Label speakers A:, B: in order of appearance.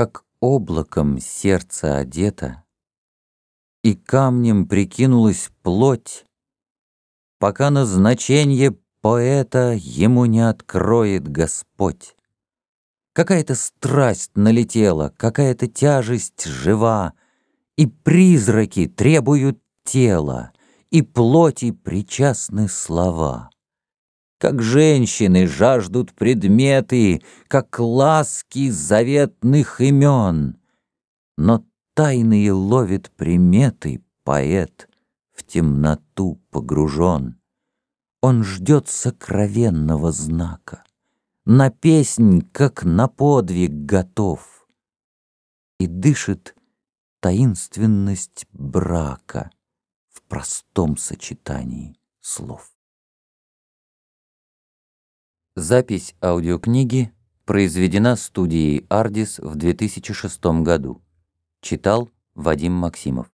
A: Как облаком сердце одето, И камнем прикинулась плоть, Пока назначение поэта Ему не откроет Господь. Какая-то страсть налетела, Какая-то тяжесть жива, И призраки требуют тела, И плоти причастны слова. Как женщины жаждут предметы, Как ласки заветных имен. Но тайные ловит приметы Поэт, в темноту погружен. Он ждет сокровенного знака, На песнь, как на подвиг готов, И дышит таинственность брака В простом сочетании слов. Запись аудиокниги произведена студией «Ардис» в 2006 году. Читал Вадим Максимов.